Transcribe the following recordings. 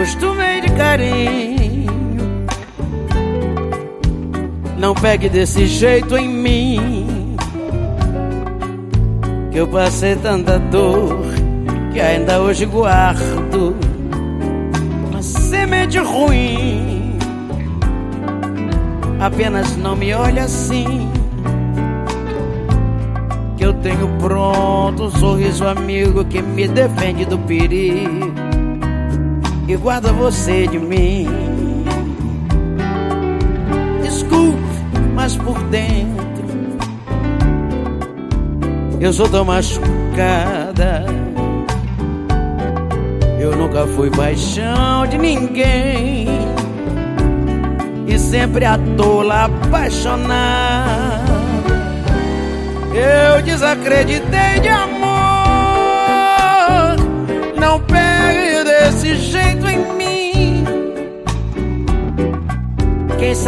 acostumei de carinho. Não pegue desse jeito em mim. Que eu passei tanta dor que ainda hoje guardo uma semente ruim. Apenas não me olhe assim. Que eu tenho pronto um sorriso amigo que me defende do perigo e guarda você de mim. Desculpe, mas por dentro eu sou tão machucada. Eu nunca fui paixão de ninguém e sempre a tola apaixonar. Eu desacreditei de amor.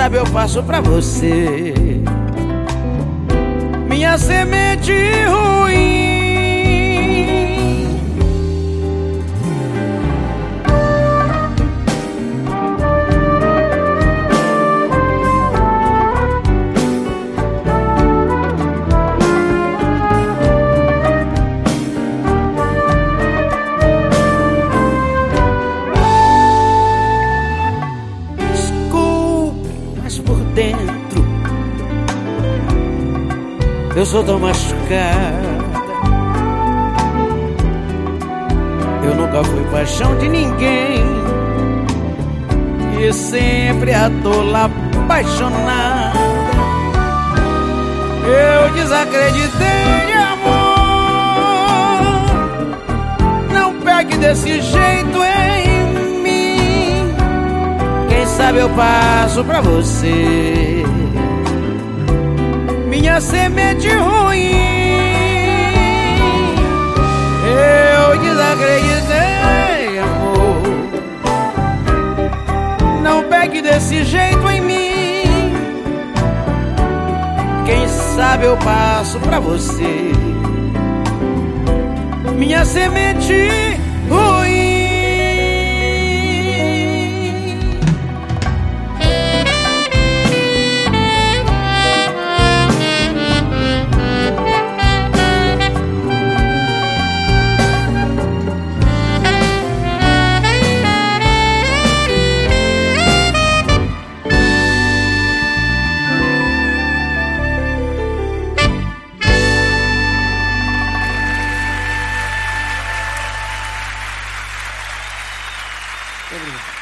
Sabe eu passo pra você minha semente ruim. Eu sou tão machucada. Eu nunca fui paixão de ninguém e sempre a tola apaixonada. Eu desacreditei de amor. Não pegue desse jeito em mim. Quem sabe eu passo pra você minha semente ruim. Eu desacreditei, amor. Não pegue desse jeito em mim. Quem sabe eu passo pra você. Minha semente Obrigado.